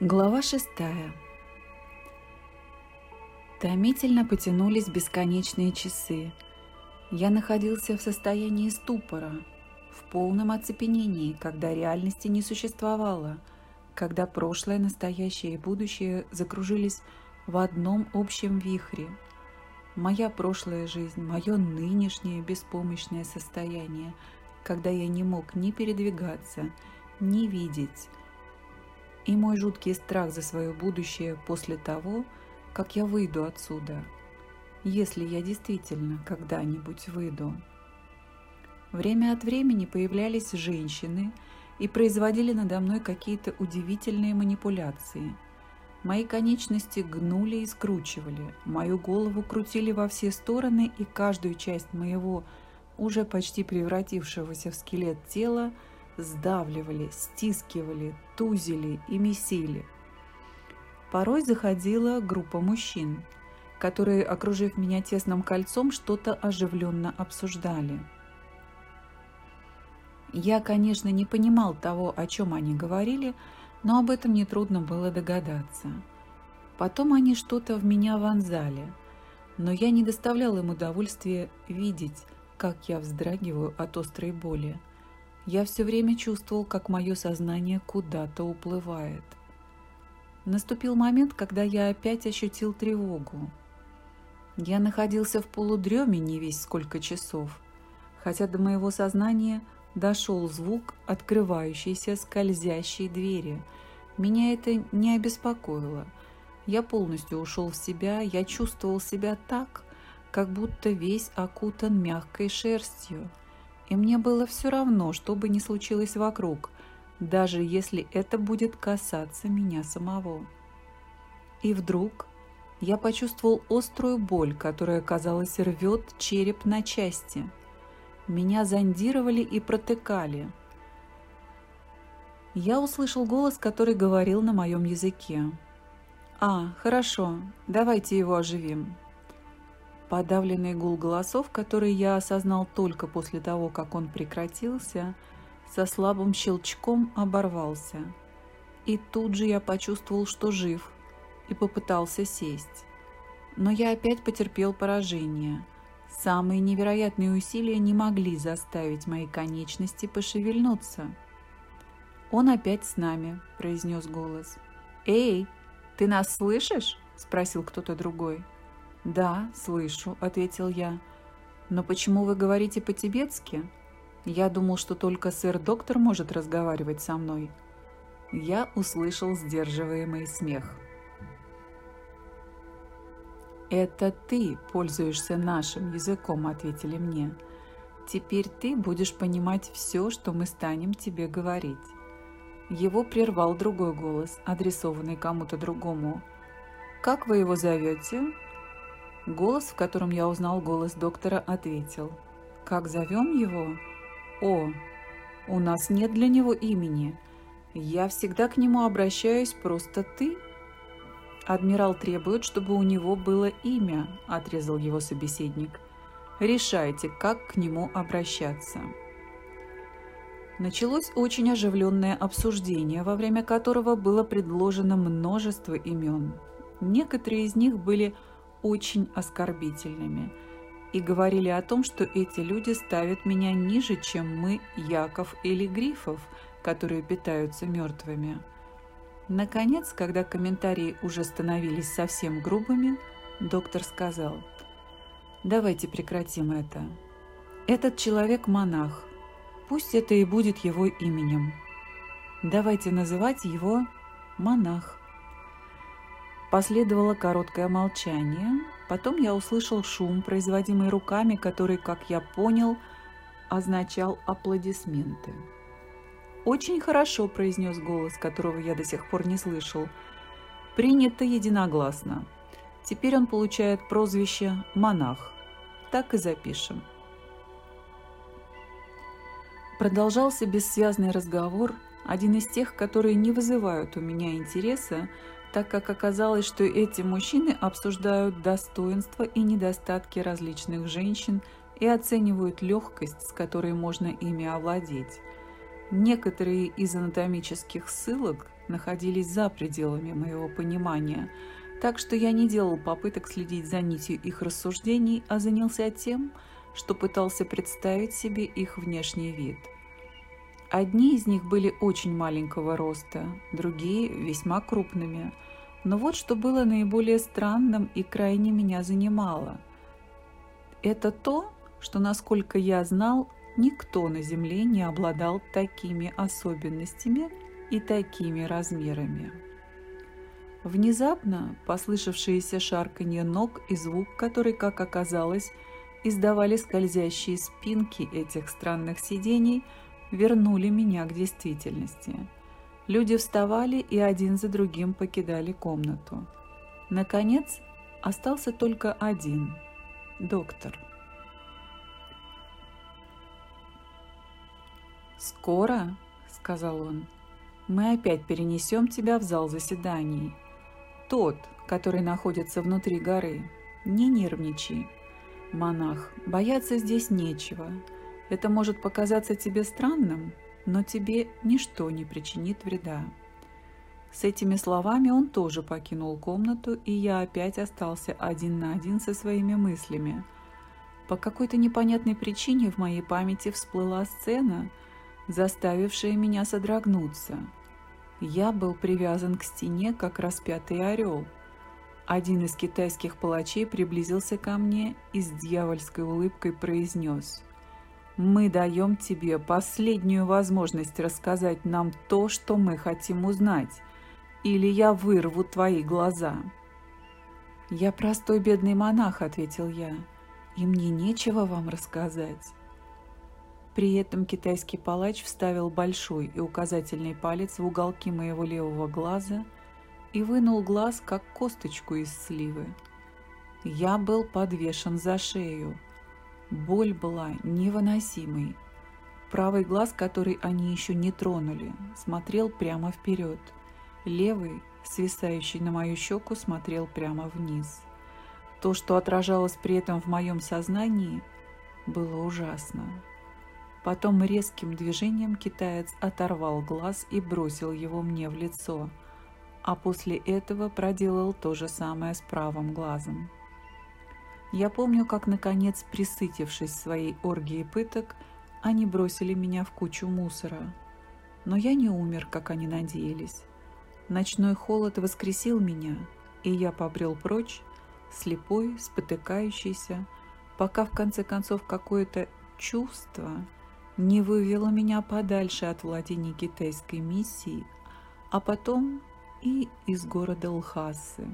Глава шестая. Томительно потянулись бесконечные часы. Я находился в состоянии ступора, в полном оцепенении, когда реальности не существовало, когда прошлое, настоящее и будущее закружились в одном общем вихре. Моя прошлая жизнь, мое нынешнее беспомощное состояние, когда я не мог ни передвигаться, ни видеть, и мой жуткий страх за свое будущее после того, как я выйду отсюда, если я действительно когда-нибудь выйду. Время от времени появлялись женщины и производили надо мной какие-то удивительные манипуляции. Мои конечности гнули и скручивали, мою голову крутили во все стороны, и каждую часть моего уже почти превратившегося в скелет тела – сдавливали, стискивали, тузили и месили. Порой заходила группа мужчин, которые, окружив меня тесным кольцом, что-то оживленно обсуждали. Я, конечно, не понимал того, о чем они говорили, но об этом нетрудно было догадаться. Потом они что-то в меня вонзали, но я не доставлял им удовольствия видеть, как я вздрагиваю от острой боли – я все время чувствовал, как мое сознание куда-то уплывает. Наступил момент, когда я опять ощутил тревогу. Я находился в полудреме не весь сколько часов, хотя до моего сознания дошел звук открывающейся скользящей двери. Меня это не обеспокоило. Я полностью ушел в себя, я чувствовал себя так, как будто весь окутан мягкой шерстью – и мне было все равно, что бы ни случилось вокруг, даже если это будет касаться меня самого. И вдруг я почувствовал острую боль, которая, казалось, рвет череп на части. Меня зондировали и протыкали. Я услышал голос, который говорил на моем языке. «А, хорошо, давайте его оживим. Подавленный гул голосов, который я осознал только после того, как он прекратился, со слабым щелчком оборвался. И тут же я почувствовал, что жив, и попытался сесть. Но я опять потерпел поражение. Самые невероятные усилия не могли заставить мои конечности пошевельнуться. «Он опять с нами», – произнес голос. «Эй, ты нас слышишь?» – спросил кто-то другой. «Да, слышу», — ответил я. «Но почему вы говорите по-тибетски? Я думал, что только сэр-доктор может разговаривать со мной». Я услышал сдерживаемый смех. «Это ты пользуешься нашим языком», — ответили мне. «Теперь ты будешь понимать все, что мы станем тебе говорить». Его прервал другой голос, адресованный кому-то другому. «Как вы его зовете?» Голос, в котором я узнал голос доктора, ответил. «Как зовем его?» «О, у нас нет для него имени. Я всегда к нему обращаюсь просто ты». «Адмирал требует, чтобы у него было имя», – отрезал его собеседник. «Решайте, как к нему обращаться». Началось очень оживленное обсуждение, во время которого было предложено множество имен. Некоторые из них были очень оскорбительными и говорили о том, что эти люди ставят меня ниже, чем мы, Яков или Грифов, которые питаются мертвыми. Наконец, когда комментарии уже становились совсем грубыми, доктор сказал, «Давайте прекратим это. Этот человек – монах. Пусть это и будет его именем. Давайте называть его монах». Последовало короткое молчание. Потом я услышал шум, производимый руками, который, как я понял, означал аплодисменты. «Очень хорошо», – произнес голос, которого я до сих пор не слышал. «Принято единогласно. Теперь он получает прозвище «монах». Так и запишем». Продолжался бессвязный разговор, один из тех, которые не вызывают у меня интереса, так как оказалось, что эти мужчины обсуждают достоинства и недостатки различных женщин и оценивают легкость, с которой можно ими овладеть. Некоторые из анатомических ссылок находились за пределами моего понимания, так что я не делал попыток следить за нитью их рассуждений, а занялся тем, что пытался представить себе их внешний вид. Одни из них были очень маленького роста, другие – весьма крупными. Но вот что было наиболее странным и крайне меня занимало. Это то, что, насколько я знал, никто на Земле не обладал такими особенностями и такими размерами. Внезапно послышавшиеся шарканье ног и звук, который, как оказалось, издавали скользящие спинки этих странных сидений, вернули меня к действительности. Люди вставали и один за другим покидали комнату. Наконец, остался только один – доктор. «Скоро», – сказал он, – «мы опять перенесем тебя в зал заседаний. Тот, который находится внутри горы. Не нервничай. Монах, бояться здесь нечего. Это может показаться тебе странным, но тебе ничто не причинит вреда». С этими словами он тоже покинул комнату, и я опять остался один на один со своими мыслями. По какой-то непонятной причине в моей памяти всплыла сцена – заставившее меня содрогнуться. Я был привязан к стене, как распятый орел. Один из китайских палачей приблизился ко мне и с дьявольской улыбкой произнес «Мы даем тебе последнюю возможность рассказать нам то, что мы хотим узнать, или я вырву твои глаза». «Я простой бедный монах», — ответил я, — «и мне нечего вам рассказать». При этом китайский палач вставил большой и указательный палец в уголки моего левого глаза и вынул глаз, как косточку из сливы. Я был подвешен за шею. Боль была невыносимой. Правый глаз, который они еще не тронули, смотрел прямо вперед. Левый, свисающий на мою щеку, смотрел прямо вниз. То, что отражалось при этом в моем сознании, было ужасно. Потом резким движением китаец оторвал глаз и бросил его мне в лицо, а после этого проделал то же самое с правым глазом. Я помню, как, наконец, присытившись своей оргией пыток, они бросили меня в кучу мусора. Но я не умер, как они надеялись. Ночной холод воскресил меня, и я побрел прочь, слепой, спотыкающийся, пока в конце концов какое-то чувство не вывело меня подальше от владений китайской миссии, а потом и из города Лхасы.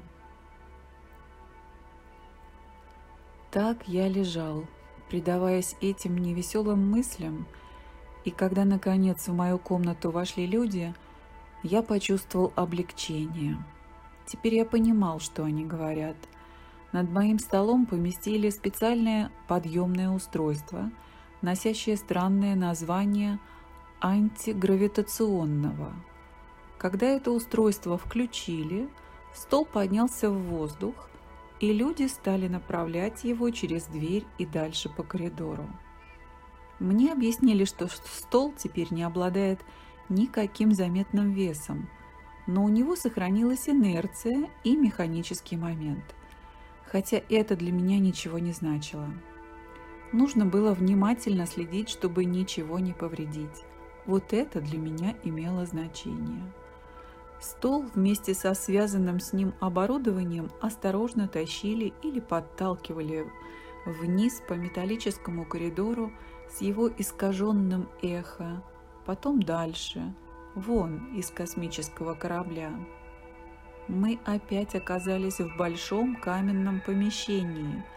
Так я лежал, предаваясь этим невеселым мыслям, и когда, наконец, в мою комнату вошли люди, я почувствовал облегчение. Теперь я понимал, что они говорят. Над моим столом поместили специальное подъемное устройство – носящее странное название антигравитационного. Когда это устройство включили, стол поднялся в воздух, и люди стали направлять его через дверь и дальше по коридору. Мне объяснили, что стол теперь не обладает никаким заметным весом, но у него сохранилась инерция и механический момент, хотя это для меня ничего не значило. Нужно было внимательно следить, чтобы ничего не повредить. Вот это для меня имело значение. Стол вместе со связанным с ним оборудованием осторожно тащили или подталкивали вниз по металлическому коридору с его искаженным эхо, потом дальше, вон из космического корабля. Мы опять оказались в большом каменном помещении –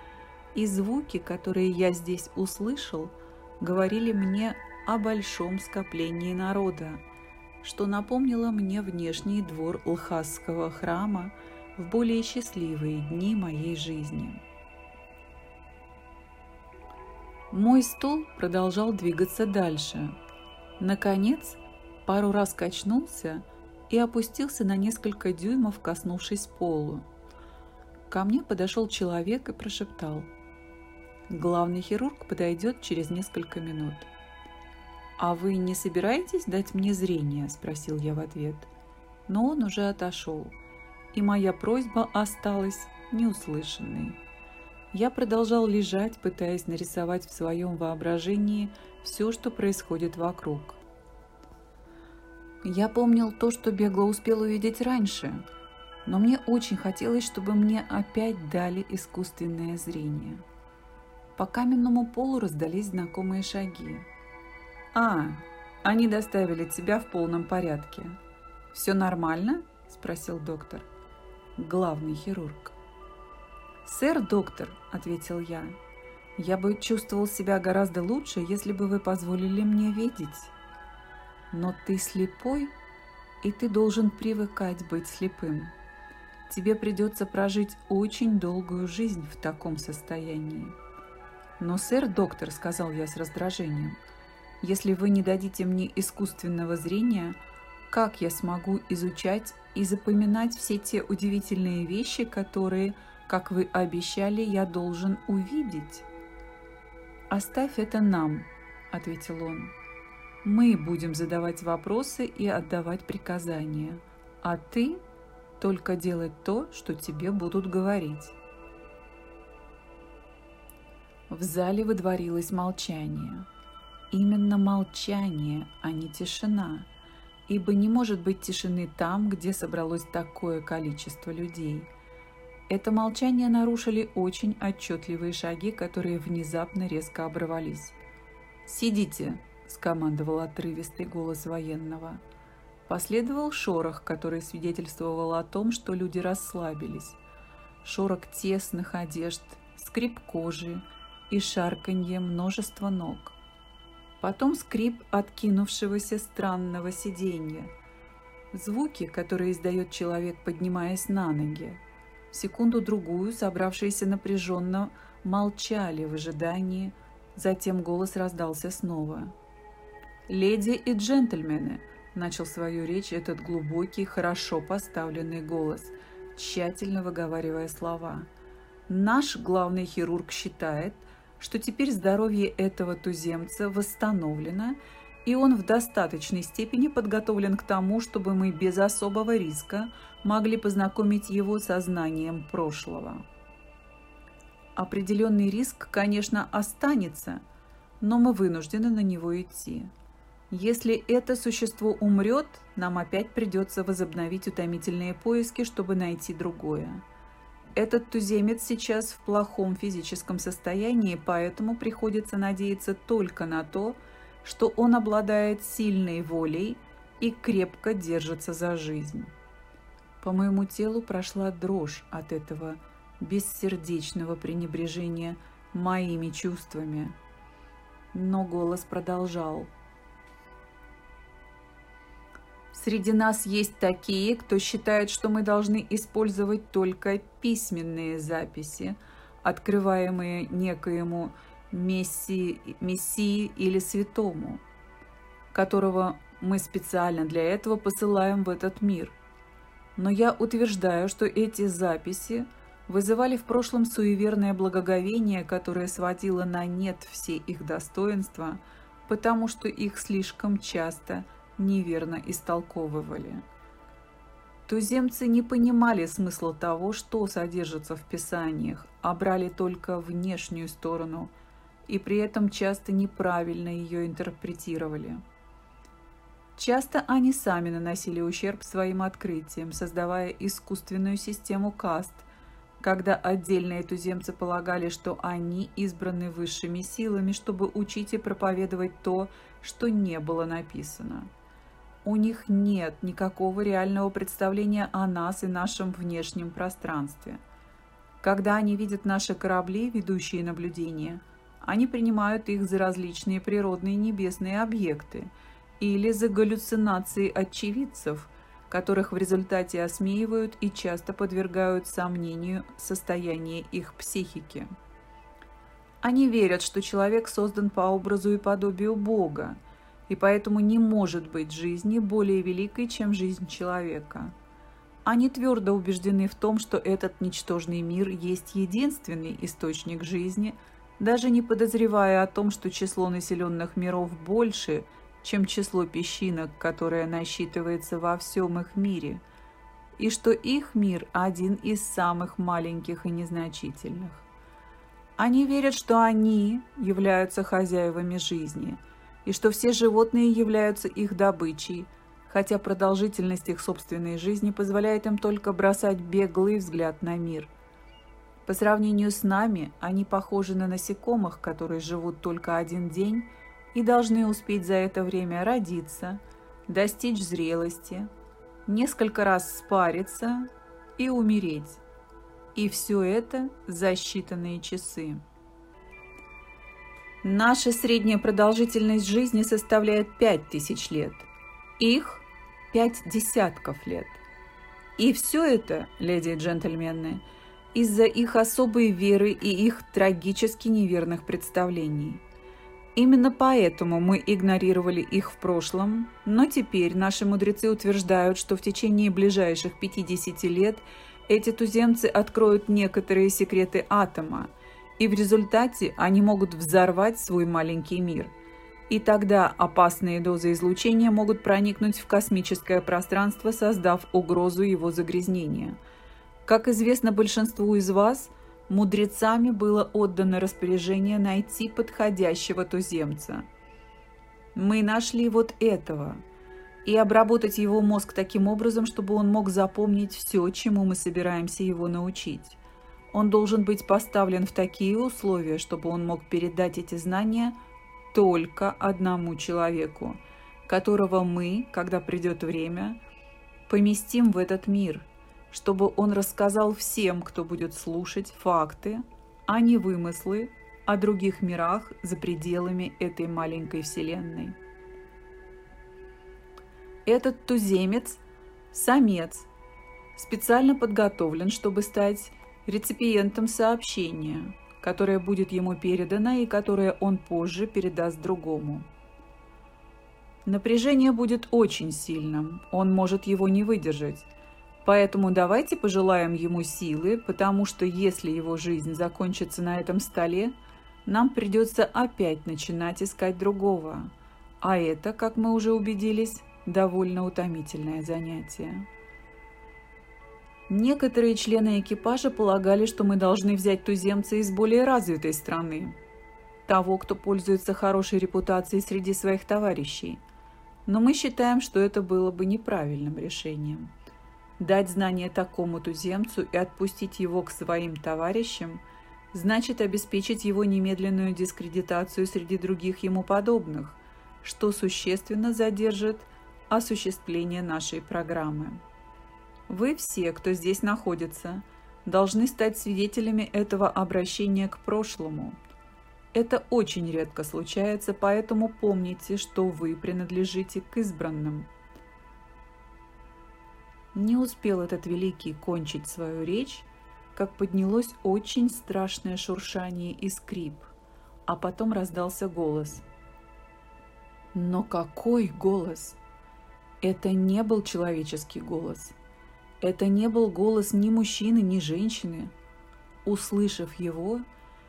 и звуки, которые я здесь услышал, говорили мне о большом скоплении народа, что напомнило мне внешний двор Лхасского храма в более счастливые дни моей жизни. Мой стул продолжал двигаться дальше. Наконец, пару раз качнулся и опустился на несколько дюймов, коснувшись полу. Ко мне подошел человек и прошептал – Главный хирург подойдет через несколько минут. «А вы не собираетесь дать мне зрение?» – спросил я в ответ. но он уже отошел, и моя просьба осталась неуслышанной. Я продолжал лежать, пытаясь нарисовать в своем воображении все, что происходит вокруг. Я помнил то, что бегло успел увидеть раньше, но мне очень хотелось, чтобы мне опять дали искусственное зрение. По каменному полу раздались знакомые шаги. «А, они доставили тебя в полном порядке. Все нормально?» – спросил доктор. Главный хирург. «Сэр, доктор», – ответил я, – «я бы чувствовал себя гораздо лучше, если бы вы позволили мне видеть. Но ты слепой, и ты должен привыкать быть слепым. Тебе придется прожить очень долгую жизнь в таком состоянии». «Но, сэр, доктор», – сказал я с раздражением, – «если вы не дадите мне искусственного зрения, как я смогу изучать и запоминать все те удивительные вещи, которые – как вы обещали, я должен увидеть». «Оставь это нам», — ответил он. «Мы будем задавать вопросы и отдавать приказания, а ты только делать то, что тебе будут говорить». В зале выдворилось молчание. Именно молчание, а не тишина, ибо не может быть тишины там, где собралось такое количество людей – это молчание нарушили очень отчетливые шаги, которые внезапно резко оборвались. «Сидите!» – скомандовал отрывистый голос военного. Последовал шорох, который свидетельствовал о том, что люди расслабились. Шорох тесных одежд, скрип кожи и шарканье множества ног. Потом скрип откинувшегося странного сиденья. Звуки, которые издает человек, поднимаясь на ноги. Секунду-другую собравшиеся напряженно молчали в ожидании, затем голос раздался снова. «Леди и джентльмены!» – начал свою речь этот глубокий, хорошо поставленный голос, тщательно выговаривая слова. «Наш главный хирург считает, что теперь здоровье этого туземца восстановлено, и он в достаточной степени подготовлен к тому, чтобы мы без особого риска могли познакомить его со знанием прошлого. Определенный риск, конечно, останется, но мы вынуждены на него идти. Если это существо умрет, нам опять придется возобновить утомительные поиски, чтобы найти другое. Этот туземец сейчас в плохом физическом состоянии, поэтому приходится надеяться только на то, что он обладает сильной волей и крепко держится за жизнь. По моему телу прошла дрожь от этого бессердечного пренебрежения моими чувствами. Но голос продолжал. Среди нас есть такие, кто считает, что мы должны использовать только письменные записи, открываемые некоему мессии, мессии или святому, которого мы специально для этого посылаем в этот мир. Но я утверждаю, что эти записи вызывали в прошлом суеверное благоговение, которое сводило на нет все их достоинства, потому что их слишком часто неверно истолковывали. Туземцы не понимали смысла того, что содержится в Писаниях, а брали только внешнюю сторону – и при этом часто неправильно ее интерпретировали. Часто они сами наносили ущерб своим открытиям, создавая искусственную систему каст, когда отдельные туземцы полагали, что они избраны высшими силами, чтобы учить и проповедовать то, что не было написано. У них нет никакого реального представления о нас и нашем внешнем пространстве. Когда они видят наши корабли, ведущие наблюдения – они принимают их за различные природные небесные объекты или за галлюцинации очевидцев, которых в результате осмеивают и часто подвергают сомнению состояние их психики. Они верят, что человек создан по образу и подобию Бога, и поэтому не может быть жизни более великой, чем жизнь человека. Они твердо убеждены в том, что этот ничтожный мир есть единственный источник жизни – даже не подозревая о том, что число населенных миров больше, чем число песчинок, которое насчитывается во всем их мире, и что их мир один из самых маленьких и незначительных. Они верят, что они являются хозяевами жизни, и что все животные являются их добычей, хотя продолжительность их собственной жизни позволяет им только бросать беглый взгляд на мир. По сравнению с нами, они похожи на насекомых, которые живут только один день и должны успеть за это время родиться, достичь зрелости, несколько раз спариться и умереть. И все это за считанные часы. Наша средняя продолжительность жизни составляет 5000 лет. Их – пять десятков лет. И все это, леди и джентльмены, из-за их особой веры и их трагически неверных представлений. Именно поэтому мы игнорировали их в прошлом, но теперь наши мудрецы утверждают, что в течение ближайших 50 лет – эти туземцы откроют некоторые секреты атома, и в результате они могут взорвать свой маленький мир. И тогда опасные дозы излучения могут проникнуть в космическое пространство, создав угрозу его загрязнения. Как известно большинству из вас, мудрецами было отдано распоряжение найти подходящего туземца. Мы нашли вот этого – и обработать его мозг таким образом, чтобы он мог запомнить все, чему мы собираемся его научить. Он должен быть поставлен в такие условия, чтобы он мог передать эти знания только одному человеку, которого мы, когда придет время, поместим в этот мир, чтобы он рассказал всем, кто будет слушать факты, а не вымыслы о других мирах за пределами этой маленькой вселенной. Этот туземец – самец, специально подготовлен, чтобы стать реципиентом сообщения, которое будет ему передано и которое он позже передаст другому. Напряжение будет очень сильным, он может его не выдержать. Поэтому давайте пожелаем ему силы, потому что если его жизнь закончится на этом столе, нам придется опять начинать искать другого. А это, как мы уже убедились, довольно утомительное занятие. Некоторые члены экипажа полагали, что мы должны взять туземца из более развитой страны, того, кто пользуется хорошей репутацией среди своих товарищей. Но мы считаем, что это было бы неправильным решением. Дать знание такому туземцу и отпустить его к своим товарищам значит обеспечить его немедленную дискредитацию среди других ему подобных, что существенно задержит – осуществления нашей программы. Вы все, кто здесь находится, должны стать свидетелями этого обращения к прошлому. Это очень редко случается, поэтому помните, что вы принадлежите к избранным. Не успел этот великий кончить свою речь, как поднялось очень страшное шуршание и скрип, а потом раздался голос. Но какой голос! Это не был человеческий голос. Это не был голос ни мужчины, ни женщины. Услышав его,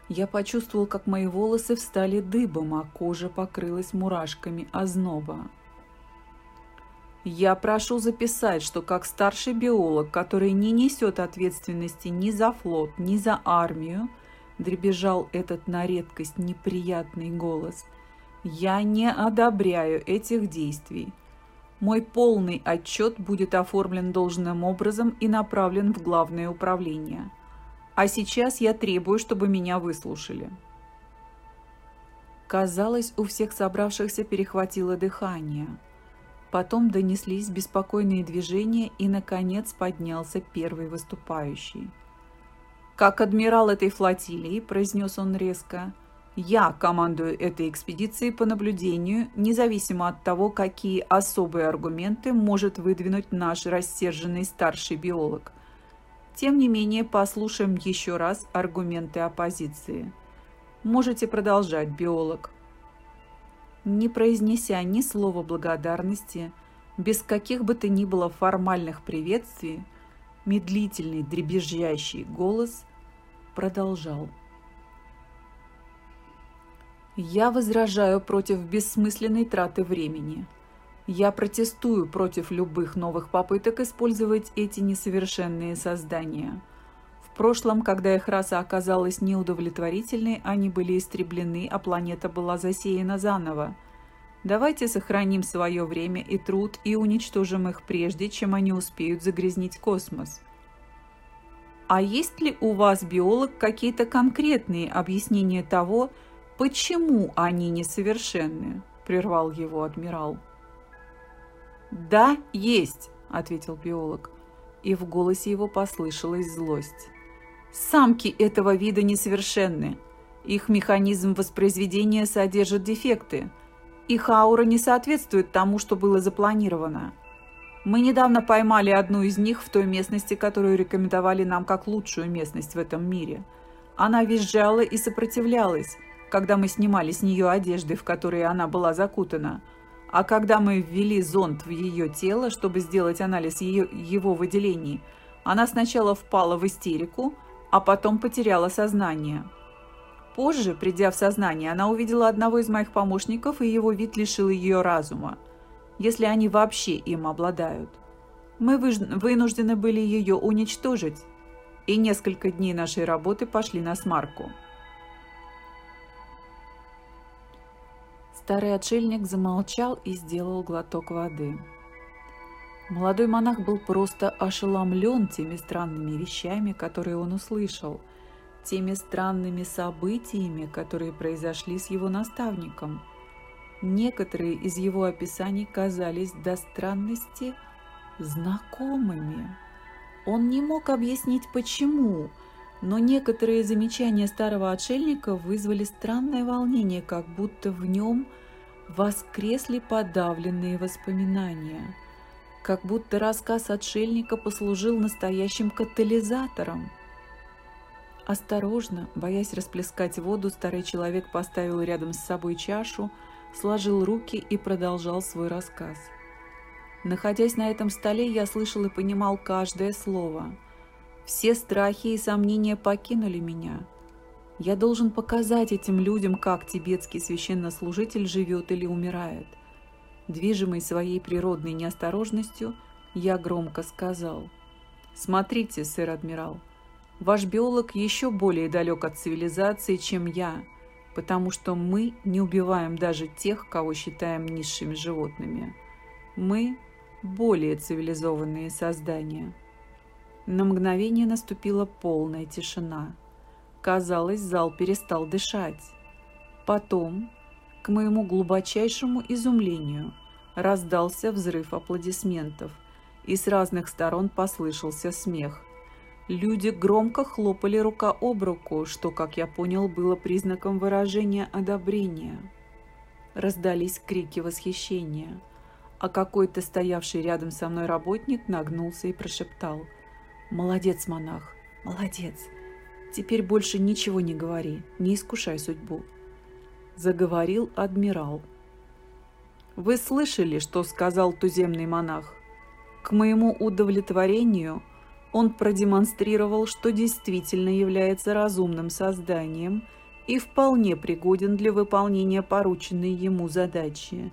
я почувствовал, как мои волосы встали дыбом, а кожа покрылась мурашками озноба. Я прошу записать, что как старший биолог, который не несет ответственности ни за флот, ни за армию, дребезжал этот на редкость неприятный голос, я не одобряю этих действий – мой полный отчет будет оформлен должным образом и направлен в Главное управление. А сейчас я требую, чтобы меня выслушали. Казалось, у всех собравшихся перехватило дыхание. Потом донеслись беспокойные движения, и, наконец, поднялся первый выступающий. «Как адмирал этой флотилии», – произнес он резко, – я командую этой экспедицией по наблюдению, независимо от того, какие особые аргументы может выдвинуть наш рассерженный старший биолог. Тем не менее, послушаем еще раз аргументы оппозиции. Можете продолжать, биолог. Не произнеся ни слова благодарности, без каких бы то ни было формальных приветствий, медлительный дребезжащий голос продолжал. Я возражаю против бессмысленной траты времени. Я протестую против любых новых попыток использовать эти несовершенные создания. В прошлом, когда их раса оказалась неудовлетворительной, они были истреблены, а планета была засеяна заново. Давайте сохраним свое время и труд и уничтожим их прежде, чем они успеют загрязнить космос. А есть ли у вас, биолог, какие-то конкретные объяснения того, «Почему они несовершенны?» – прервал его адмирал. «Да, есть», – ответил биолог, и в голосе его послышалась злость. «Самки этого вида несовершенны. Их механизм воспроизведения содержит дефекты. Их аура не соответствует тому, что было запланировано. Мы недавно поймали одну из них в той местности, которую рекомендовали нам как лучшую местность в этом мире. Она визжала и сопротивлялась, когда мы снимали с нее одежды, в которые она была закутана. А когда мы ввели зонд в ее тело, чтобы сделать анализ ее, его выделений, она сначала впала в истерику, а потом потеряла сознание. Позже, придя в сознание, она увидела одного из моих помощников, и его вид лишил ее разума, если они вообще им обладают. Мы вынуждены были ее уничтожить, и несколько дней нашей работы пошли на смарку. Старый отшельник замолчал и сделал глоток воды. Молодой монах был просто ошеломлен теми странными вещами, которые он услышал, теми странными событиями, которые произошли с его наставником. Некоторые из его описаний казались до странности знакомыми. Он не мог объяснить, почему – но некоторые замечания старого отшельника вызвали странное волнение, как будто в нем воскресли подавленные воспоминания, как будто рассказ отшельника послужил настоящим катализатором. Осторожно, боясь расплескать воду, старый человек поставил рядом с собой чашу, сложил руки и продолжал свой рассказ. Находясь на этом столе, я слышал и понимал каждое слово – все страхи и сомнения покинули меня. Я должен показать этим людям, как тибетский священнослужитель живет или умирает. Движимый своей природной неосторожностью, я громко сказал. «Смотрите, сэр-адмирал, ваш биолог еще более далек от цивилизации, чем я, потому что мы не убиваем даже тех, кого считаем низшими животными. Мы более цивилизованные создания». На мгновение наступила полная тишина. Казалось, зал перестал дышать. Потом, к моему глубочайшему изумлению, раздался взрыв аплодисментов, и с разных сторон послышался смех. Люди громко хлопали рука об руку, что, как я понял, было признаком выражения одобрения. Раздались крики восхищения, а какой-то стоявший рядом со мной работник нагнулся и прошептал – Молодец, монах, молодец. Теперь больше ничего не говори, не искушай судьбу. Заговорил адмирал. Вы слышали, что сказал туземный монах? К моему удовлетворению он продемонстрировал, что действительно является разумным созданием и вполне пригоден для выполнения порученной ему задачи.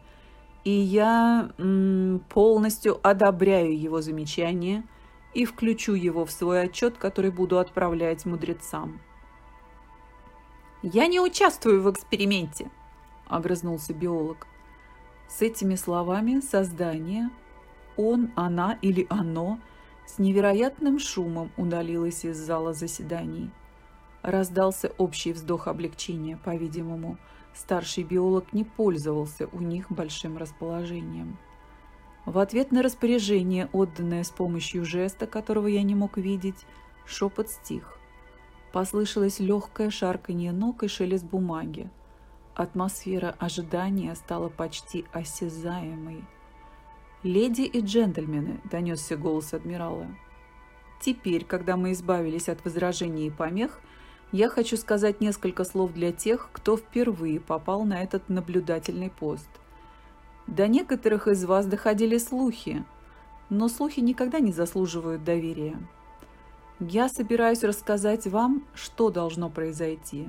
И я м, полностью одобряю его замечание – и включу его в свой отчет, который буду отправлять мудрецам. «Я не участвую в эксперименте», – огрызнулся биолог. С этими словами создание, он, она или оно, с невероятным шумом удалилось из зала заседаний. Раздался общий вздох облегчения, по-видимому. Старший биолог не пользовался у них большим расположением. В ответ на распоряжение, отданное с помощью жеста, которого я не мог видеть, шепот стих. Послышалось легкое шарканье ног и шелест бумаги. Атмосфера ожидания стала почти осязаемой. «Леди и джентльмены», — донесся голос адмирала. «Теперь, когда мы избавились от возражений и помех, я хочу сказать несколько слов для тех, кто впервые попал на этот наблюдательный пост — до некоторых из вас доходили слухи, но слухи никогда не заслуживают доверия. Я собираюсь рассказать вам, что должно произойти,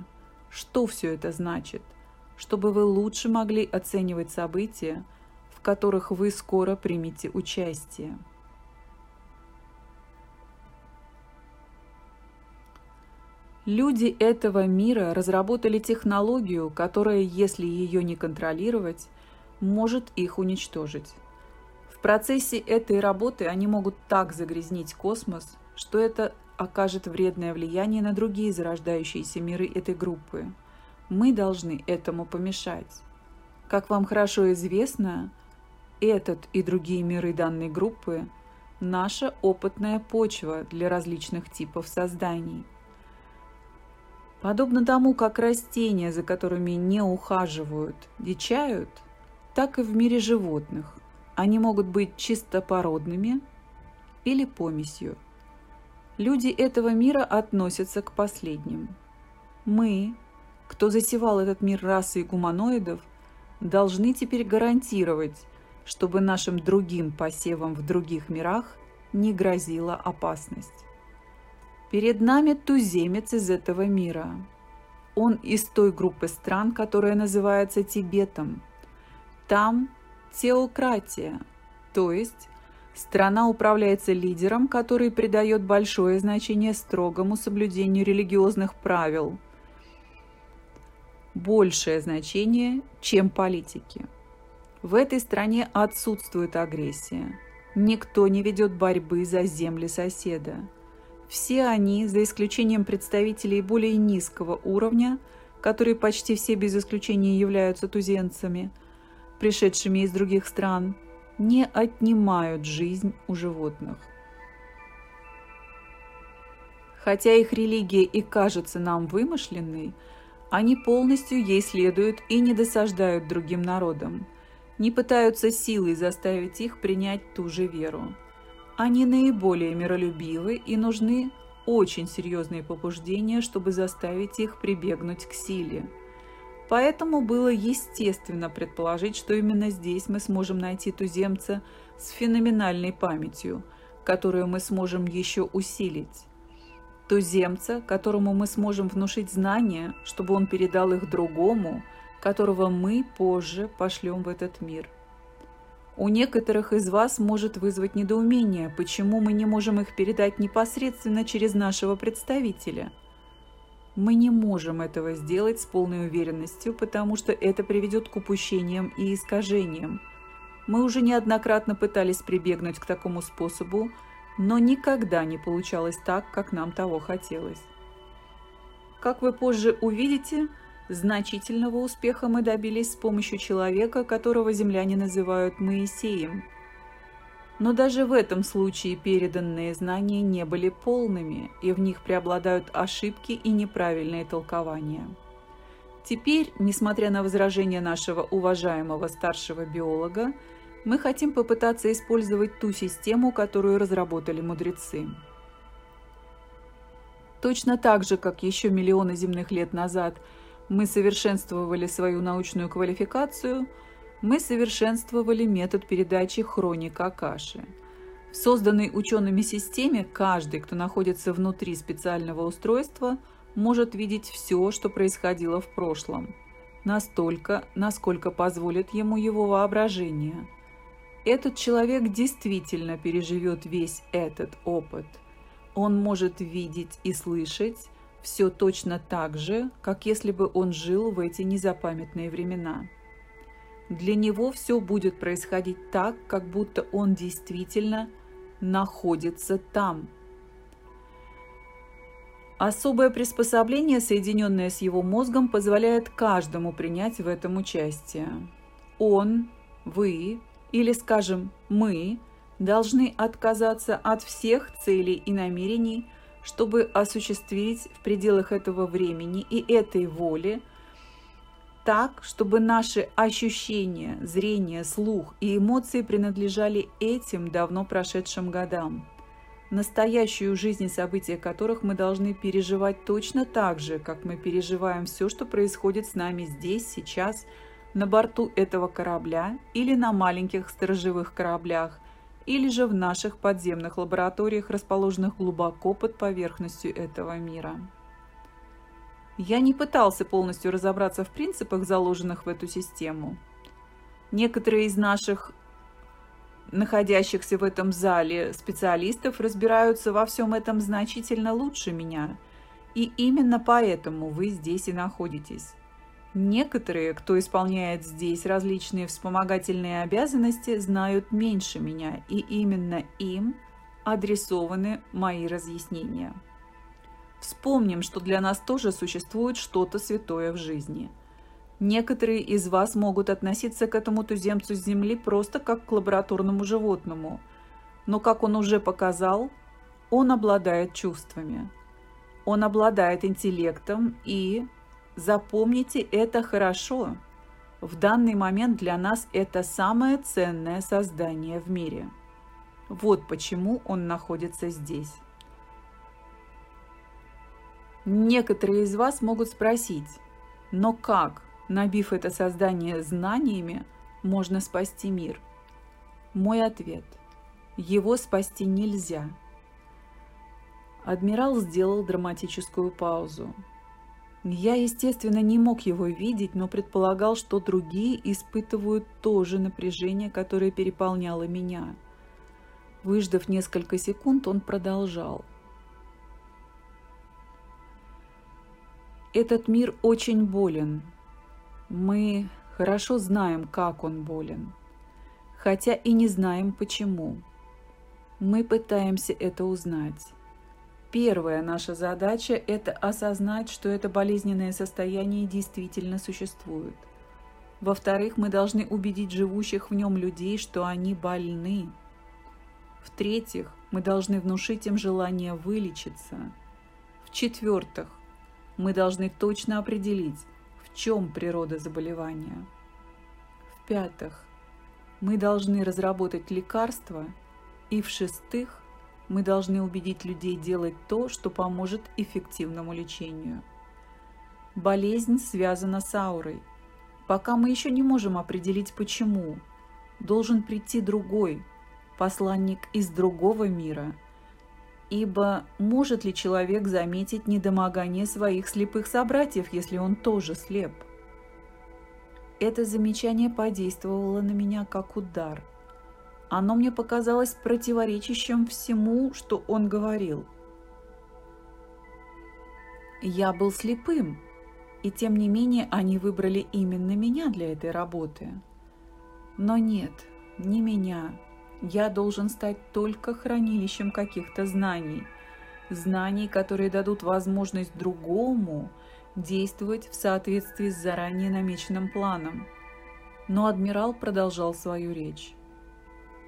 что все это значит, чтобы вы лучше могли оценивать события, в которых вы скоро примете участие. Люди этого мира разработали технологию, которая, если ее не контролировать, может их уничтожить. В процессе этой работы они могут так загрязнить космос, что это окажет вредное влияние на другие зарождающиеся миры этой группы. Мы должны этому помешать. Как вам хорошо известно, этот и другие миры данной группы – наша опытная почва для различных типов созданий. Подобно тому, как растения, за которыми не ухаживают, дичают, так и в мире животных. Они могут быть чистопородными или помесью – Люди этого мира относятся к последним. Мы, кто засевал этот мир расы гуманоидов, должны теперь гарантировать, чтобы нашим другим посевам в других мирах не грозила опасность. Перед нами туземец из этого мира. Он из той группы стран, которая называется Тибетом. Там теократия, то есть Страна управляется лидером, который придает большое значение строгому соблюдению религиозных правил. Большее значение, чем политики. В этой стране отсутствует агрессия. Никто не ведет борьбы за земли соседа. Все они, за исключением представителей более низкого уровня, которые почти все без исключения являются туземцами, пришедшими из других стран, не отнимают жизнь у животных. Хотя их религия и кажется нам вымышленной, они полностью ей следуют и не досаждают другим народам, не пытаются силой заставить их принять ту же веру. Они наиболее миролюбивы и нужны очень серьезные побуждения, чтобы заставить их прибегнуть к силе – Поэтому было естественно предположить, что именно здесь мы сможем найти туземца с феноменальной памятью, которую мы сможем еще усилить. Туземца, которому мы сможем внушить знания, чтобы он передал их другому, которого мы позже пошлем в этот мир. У некоторых из вас может вызвать недоумение, почему мы не можем их передать непосредственно через нашего представителя – мы не можем этого сделать с полной уверенностью, потому что это приведет к упущениям и искажениям. Мы уже неоднократно пытались прибегнуть к такому способу, но никогда не получалось так, как нам того хотелось. Как вы позже увидите, значительного успеха мы добились с помощью человека, которого земляне называют Моисеем – но даже в этом случае переданные знания не были полными, и в них преобладают ошибки и неправильные толкования. Теперь, несмотря на возражения нашего уважаемого старшего биолога, мы хотим попытаться использовать ту систему, которую разработали мудрецы. Точно так же, как еще миллионы земных лет назад мы совершенствовали свою научную квалификацию – мы совершенствовали метод передачи хроник Акаши. В созданной учеными системе каждый, кто находится внутри специального устройства, может видеть все, что происходило в прошлом, настолько, насколько позволит ему его воображение. Этот человек действительно переживет весь этот опыт. Он может видеть и слышать все точно так же, как если бы он жил в эти незапамятные времена. Для него все будет происходить так, как будто он действительно находится там. Особое приспособление, соединенное с его мозгом, позволяет каждому принять в этом участие. Он, вы или, скажем, мы должны отказаться от всех целей и намерений, чтобы осуществить в пределах этого времени и этой воли – так, чтобы наши ощущения, зрение, слух и эмоции принадлежали этим давно прошедшим годам, настоящую жизнь и события которых мы должны переживать точно так же, как мы переживаем все, что происходит с нами здесь, сейчас, на борту этого корабля или на маленьких сторожевых кораблях, или же в наших подземных лабораториях, расположенных глубоко под поверхностью этого мира. Я не пытался полностью разобраться в принципах, заложенных в эту систему. Некоторые из наших находящихся в этом зале специалистов разбираются во всем этом значительно лучше меня. И именно поэтому вы здесь и находитесь. Некоторые, кто исполняет здесь различные вспомогательные обязанности, знают меньше меня, и именно им адресованы мои разъяснения. Вспомним, что для нас тоже существует что-то святое в жизни. Некоторые из вас могут относиться к этому туземцу с Земли просто как к лабораторному животному, но, как он уже показал, он обладает чувствами. Он обладает интеллектом и, запомните это хорошо, в данный момент для нас это самое ценное создание в мире. Вот почему он находится здесь. Некоторые из вас могут спросить, но как, набив это создание знаниями, можно спасти мир? Мой ответ – его спасти нельзя. Адмирал сделал драматическую паузу. Я, естественно, не мог его видеть, но предполагал, что другие испытывают то же напряжение, которое переполняло меня. Выждав несколько секунд, он продолжал – Этот мир очень болен. Мы хорошо знаем, как он болен, хотя и не знаем почему. Мы пытаемся это узнать. Первая наша задача – это осознать, что это болезненное состояние действительно существует. Во-вторых, мы должны убедить живущих в нем людей, что они больны. В-третьих, мы должны внушить им желание вылечиться. В-четвертых, мы должны точно определить, в чем природа заболевания. В-пятых, мы должны разработать лекарства. И в-шестых, мы должны убедить людей делать то, что поможет эффективному лечению. Болезнь связана с аурой. Пока мы еще не можем определить почему, должен прийти другой, посланник из другого мира – Ибо может ли человек заметить недомогание своих слепых собратьев, если он тоже слеп? Это замечание подействовало на меня как удар. Оно мне показалось противоречащим всему, что он говорил. Я был слепым, и тем не менее они выбрали именно меня для этой работы. Но нет, не меня, я должен стать только хранилищем каких-то знаний. Знаний, которые дадут возможность другому действовать в соответствии с заранее намеченным планом. Но адмирал продолжал свою речь.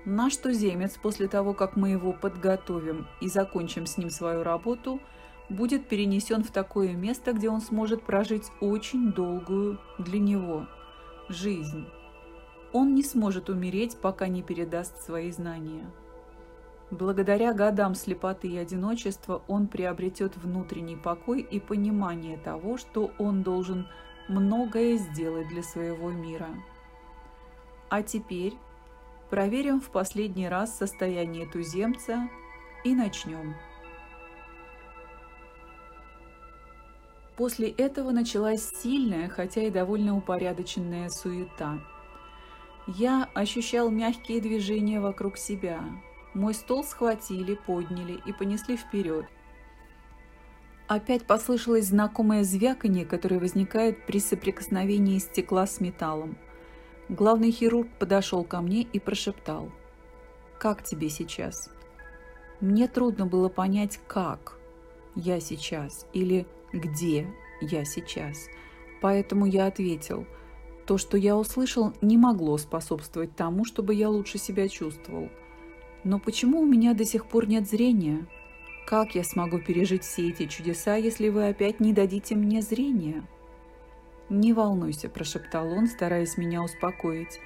Наш туземец после того, как мы его подготовим и закончим с ним свою работу, будет перенесен в такое место, где он сможет прожить очень долгую для него жизнь. Он не сможет умереть, пока не передаст свои знания. Благодаря годам слепоты и одиночества он приобретет внутренний покой и понимание того, что он должен многое сделать для своего мира. А теперь проверим в последний раз состояние туземца и начнем. После этого началась сильная, хотя и довольно упорядоченная суета – я ощущал мягкие движения вокруг себя. Мой стол схватили, подняли и понесли вперед. Опять послышалось знакомое звяканье, которое возникает при соприкосновении стекла с металлом. Главный хирург подошел ко мне и прошептал. «Как тебе сейчас?» Мне трудно было понять, как я сейчас или где я сейчас. Поэтому я ответил – то, что я услышал, не могло способствовать тому, чтобы я лучше себя чувствовал. Но почему у меня до сих пор нет зрения? Как я смогу пережить все эти чудеса, если вы опять не дадите мне зрения? «Не волнуйся», – прошептал он, стараясь меня успокоить.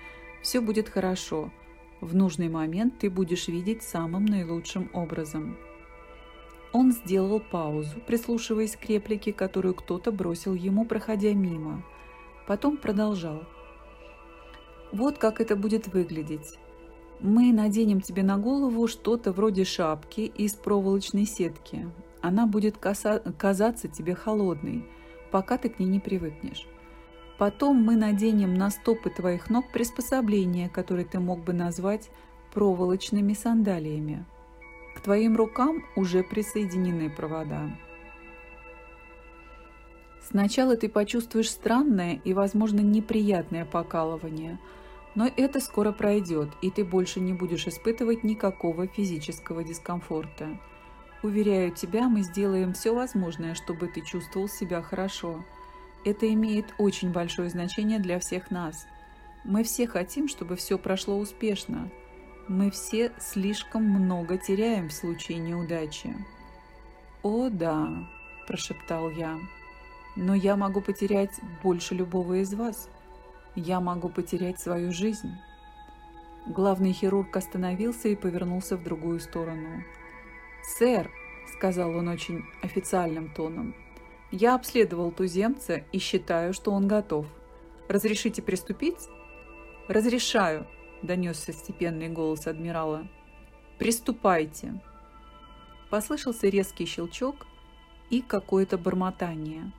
«Все будет хорошо. В нужный момент ты будешь видеть самым наилучшим образом». Он сделал паузу, прислушиваясь к реплике, которую кто-то бросил ему, проходя мимо – Потом продолжал. Вот как это будет выглядеть. Мы наденем тебе на голову что-то вроде шапки из проволочной сетки. Она будет казаться тебе холодной, пока ты к ней не привыкнешь. Потом мы наденем на стопы твоих ног приспособления, которые ты мог бы назвать проволочными сандалиями. К твоим рукам уже присоединены провода. Сначала ты почувствуешь странное и, возможно, неприятное покалывание, но это скоро пройдет, и ты больше не будешь испытывать никакого физического дискомфорта. Уверяю тебя, мы сделаем все возможное, чтобы ты чувствовал себя хорошо. Это имеет очень большое значение для всех нас. Мы все хотим, чтобы все прошло успешно. Мы все слишком много теряем в случае неудачи. «О, да», – прошептал я. Но я могу потерять больше любого из вас. Я могу потерять свою жизнь. Главный хирург остановился и повернулся в другую сторону. «Сэр», — сказал он очень официальным тоном, — «я обследовал туземца и считаю, что он готов. Разрешите приступить?» «Разрешаю», — донесся степенный голос адмирала. «Приступайте». Послышался резкий щелчок и какое-то бормотание.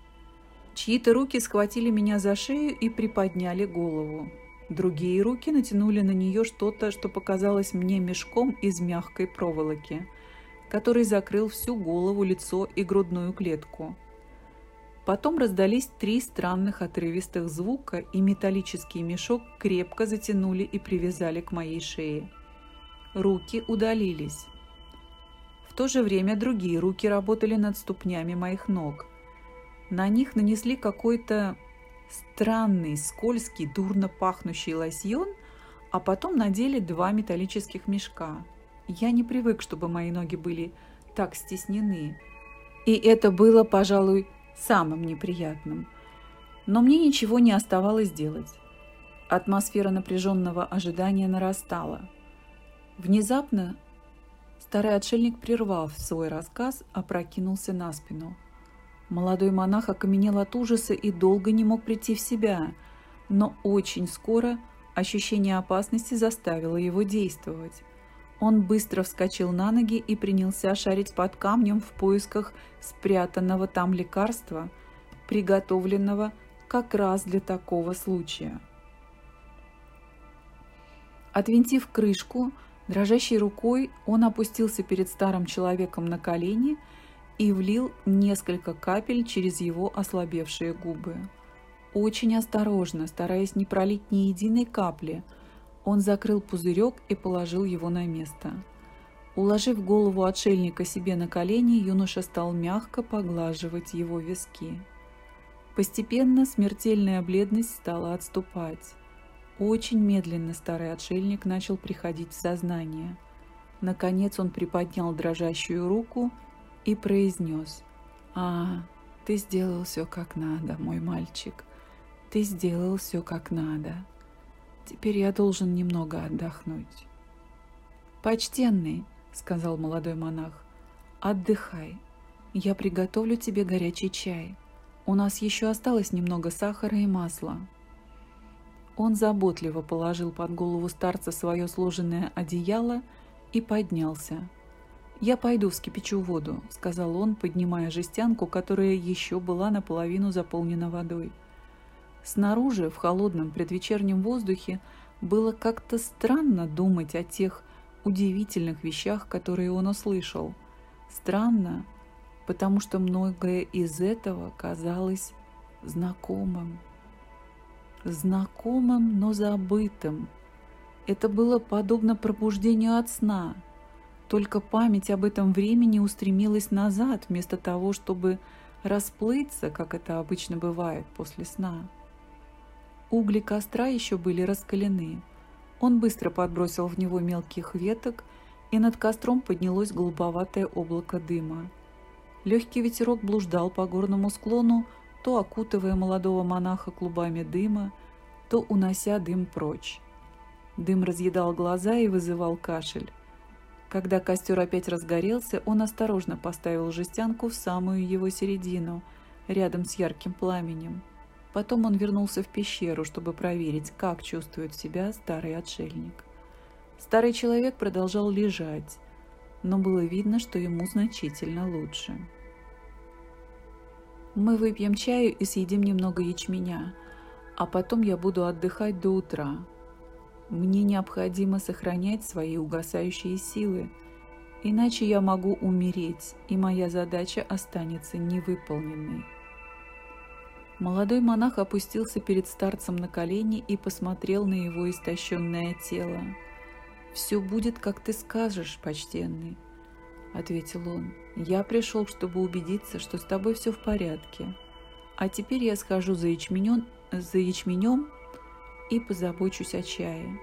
Чьи-то руки схватили меня за шею и приподняли голову. Другие руки натянули на нее что-то, что показалось мне мешком из мягкой проволоки, который закрыл всю голову, лицо и грудную клетку. Потом раздались три странных отрывистых звука, и металлический мешок крепко затянули и привязали к моей шее. Руки удалились. В то же время другие руки работали над ступнями моих ног – на них нанесли какой-то странный, скользкий, дурно пахнущий лосьон, а потом надели два металлических мешка. Я не привык, чтобы мои ноги были так стеснены. И это было, пожалуй, самым неприятным. Но мне ничего не оставалось делать. Атмосфера напряженного ожидания нарастала. Внезапно старый отшельник, прервав свой рассказ, опрокинулся на спину – Молодой монах окаменел от ужаса и долго не мог прийти в себя, но очень скоро ощущение опасности заставило его действовать. Он быстро вскочил на ноги и принялся шарить под камнем в поисках спрятанного там лекарства, приготовленного как раз для такого случая. Отвинтив крышку, дрожащей рукой он опустился перед старым человеком на колени – и влил несколько капель через его ослабевшие губы. Очень осторожно, стараясь не пролить ни единой капли, он закрыл пузырек и положил его на место. Уложив голову отшельника себе на колени, юноша стал мягко поглаживать его виски. Постепенно смертельная бледность стала отступать. Очень медленно старый отшельник начал приходить в сознание. Наконец он приподнял дрожащую руку и произнес «А, ты сделал все как надо, мой мальчик. Ты сделал все как надо. Теперь я должен немного отдохнуть». «Почтенный», — сказал молодой монах, — «отдыхай. Я приготовлю тебе горячий чай. У нас еще осталось немного сахара и масла». Он заботливо положил под голову старца свое сложенное одеяло и поднялся. «Я пойду вскипячу воду», — сказал он, поднимая жестянку, которая еще была наполовину заполнена водой. Снаружи, в холодном предвечернем воздухе, было как-то странно думать о тех удивительных вещах, которые он услышал. Странно, потому что многое из этого казалось знакомым. Знакомым, но забытым. Это было подобно пробуждению от сна — только память об этом времени устремилась назад, вместо того, чтобы расплыться, как это обычно бывает после сна. Угли костра еще были раскалены. Он быстро подбросил в него мелких веток, и над костром поднялось голубоватое облако дыма. Легкий ветерок блуждал по горному склону, то окутывая молодого монаха клубами дыма, то унося дым прочь. Дым разъедал глаза и вызывал кашель. Когда костер опять разгорелся, он осторожно поставил жестянку в самую его середину, рядом с ярким пламенем. Потом он вернулся в пещеру, чтобы проверить, как чувствует себя старый отшельник. Старый человек продолжал лежать, но было видно, что ему значительно лучше. Мы выпьем чаю и съедим немного ячменя, а потом я буду отдыхать до утра. Мне необходимо сохранять свои угасающие силы, иначе я могу умереть, и моя задача останется невыполненной. Молодой монах опустился перед старцем на колени и посмотрел на его истощенное тело. «Все будет, как ты скажешь, почтенный», — ответил он. «Я пришел, чтобы убедиться, что с тобой все в порядке. А теперь я схожу за ячменем, за ячменем и позабочусь о чае».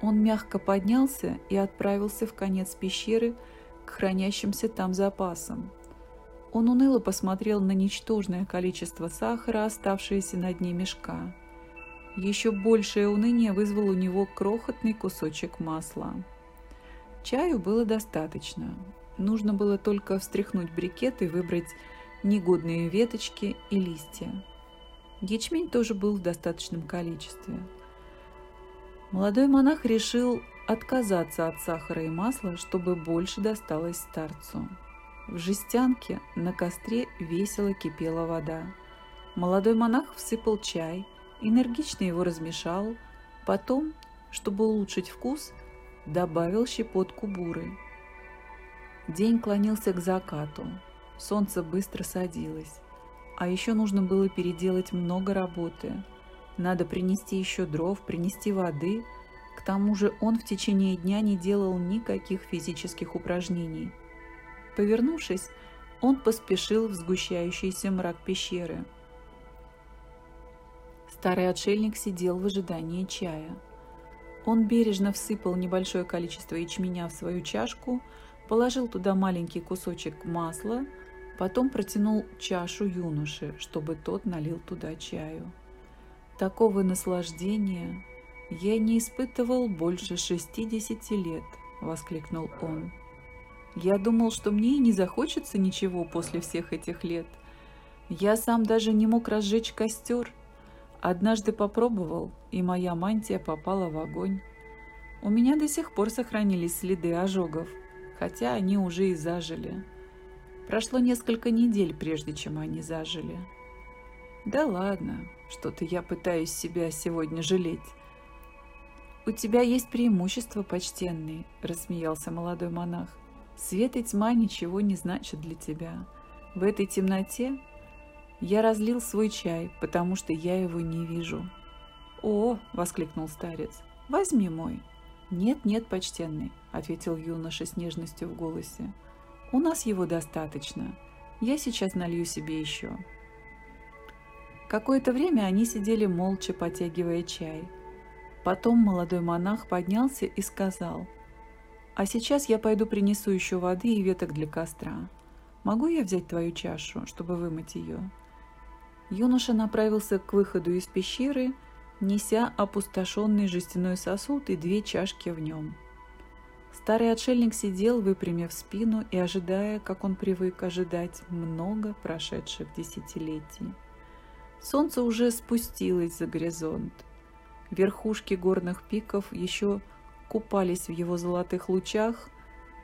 Он мягко поднялся и отправился в конец пещеры к хранящимся там запасам. Он уныло посмотрел на ничтожное количество сахара, оставшееся на дне мешка. Еще большее уныние вызвал у него крохотный кусочек масла. Чаю было достаточно. Нужно было только встряхнуть брикет и выбрать негодные веточки и листья. Ячмень тоже был в достаточном количестве. Молодой монах решил отказаться от сахара и масла, чтобы больше досталось старцу. В жестянке на костре весело кипела вода. Молодой монах всыпал чай, энергично его размешал, потом, чтобы улучшить вкус, добавил щепотку буры. День клонился к закату, солнце быстро садилось, а еще нужно было переделать много работы. Надо принести еще дров, принести воды. К тому же он в течение дня не делал никаких физических упражнений – Повернувшись, он поспешил в сгущающийся мрак пещеры. Старый отшельник сидел в ожидании чая. Он бережно всыпал небольшое количество ячменя в свою чашку, положил туда маленький кусочек масла, потом протянул чашу юноше, чтобы тот налил туда чаю. Такого наслаждения я не испытывал больше 60 лет, воскликнул он. Я думал, что мне и не захочется ничего после всех этих лет. Я сам даже не мог разжечь костер. Однажды попробовал, и моя мантия попала в огонь. У меня до сих пор сохранились следы ожогов, хотя они уже и зажили. Прошло несколько недель, прежде чем они зажили. Да ладно, что-то я пытаюсь себя сегодня жалеть. «У тебя есть преимущество, почтенный», – рассмеялся молодой монах. Свет и тьма ничего не значат для тебя. В этой темноте я разлил свой чай, потому что я его не вижу. «О!» — воскликнул старец. «Возьми мой». «Нет, нет, почтенный», — ответил юноша с нежностью в голосе. «У нас его достаточно. Я сейчас налью себе еще». Какое-то время они сидели молча, потягивая чай. Потом молодой монах поднялся и сказал — а сейчас я пойду принесу еще воды и веток для костра. Могу я взять твою чашу, чтобы вымыть ее?» Юноша направился к выходу из пещеры, неся опустошенный жестяной сосуд и две чашки в нем. Старый отшельник сидел, выпрямив спину и ожидая, как он привык ожидать много прошедших десятилетий. Солнце уже спустилось за горизонт. Верхушки горных пиков еще купались в его золотых лучах,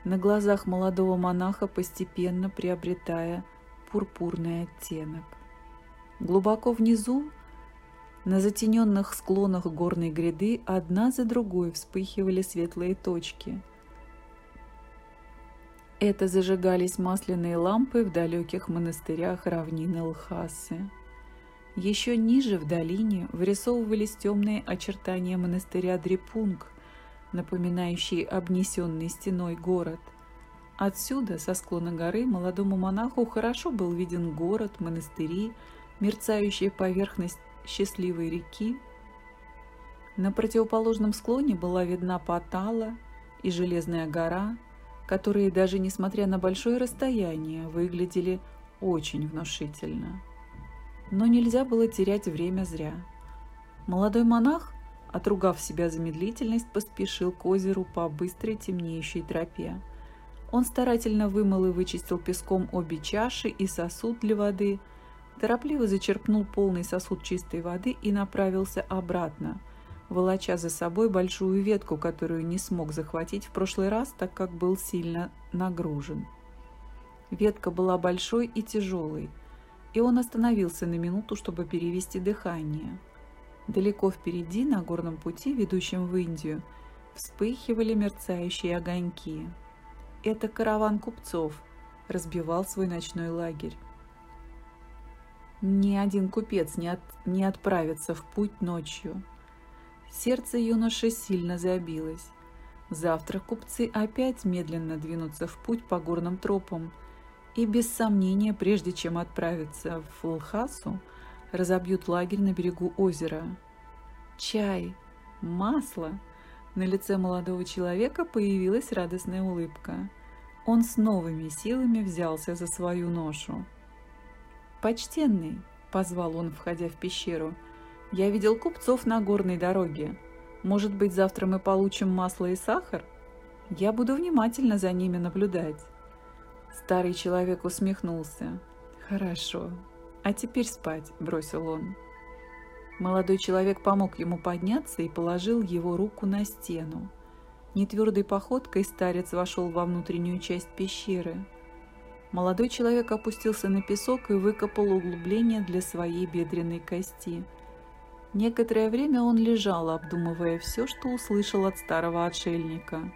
на глазах молодого монаха постепенно приобретая пурпурный оттенок. Глубоко внизу, на затененных склонах горной гряды, одна за другой вспыхивали светлые точки. Это зажигались масляные лампы в далеких монастырях равнины Лхасы. Еще ниже в долине вырисовывались темные очертания монастыря Дрипунг, напоминающий обнесенный стеной город. Отсюда, со склона горы, молодому монаху хорошо был виден город, монастыри, мерцающая поверхность счастливой реки. На противоположном склоне была видна Патала и Железная гора, которые даже несмотря на большое расстояние выглядели очень внушительно. Но нельзя было терять время зря. Молодой монах Отругав себя за медлительность, поспешил к озеру по быстрой темнеющей тропе. Он старательно вымыл и вычистил песком обе чаши и сосуд для воды, торопливо зачерпнул полный сосуд чистой воды и направился обратно, волоча за собой большую ветку, которую не смог захватить в прошлый раз, так как был сильно нагружен. Ветка была большой и тяжелой. и он остановился на минуту, чтобы перевести дыхание. Далеко впереди, на горном пути, ведущем в Индию, вспыхивали мерцающие огоньки. Это караван купцов разбивал свой ночной лагерь. Ни один купец не, от, не отправится в путь ночью. Сердце юноши сильно забилось. Завтра купцы опять медленно двинутся в путь по горным тропам и, без сомнения, прежде чем отправиться в Лхасу, разобьют лагерь на берегу озера. Чай, масло. На лице молодого человека появилась радостная улыбка. Он с новыми силами взялся за свою ношу. «Почтенный», — позвал он, входя в пещеру, — «я видел купцов на горной дороге. Может быть, завтра мы получим масло и сахар? Я буду внимательно за ними наблюдать». Старый человек усмехнулся. «Хорошо. А теперь спать», — бросил он. Молодой человек помог ему подняться и положил его руку на стену. Нетвердой походкой старец вошел во внутреннюю часть пещеры. Молодой человек опустился на песок и выкопал углубление для своей бедренной кости. Некоторое время он лежал, обдумывая все, что услышал от старого отшельника.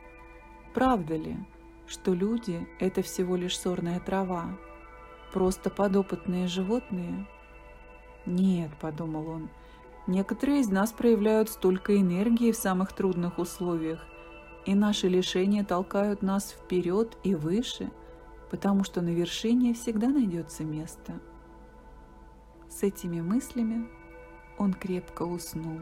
Правда ли, что люди – это всего лишь сорная трава? Просто подопытные животные? Нет, подумал он, некоторые из нас проявляют столько энергии в самых трудных условиях, и наши лишения толкают нас вперед и выше – потому что на вершине всегда найдется место. С этими мыслями он крепко уснул.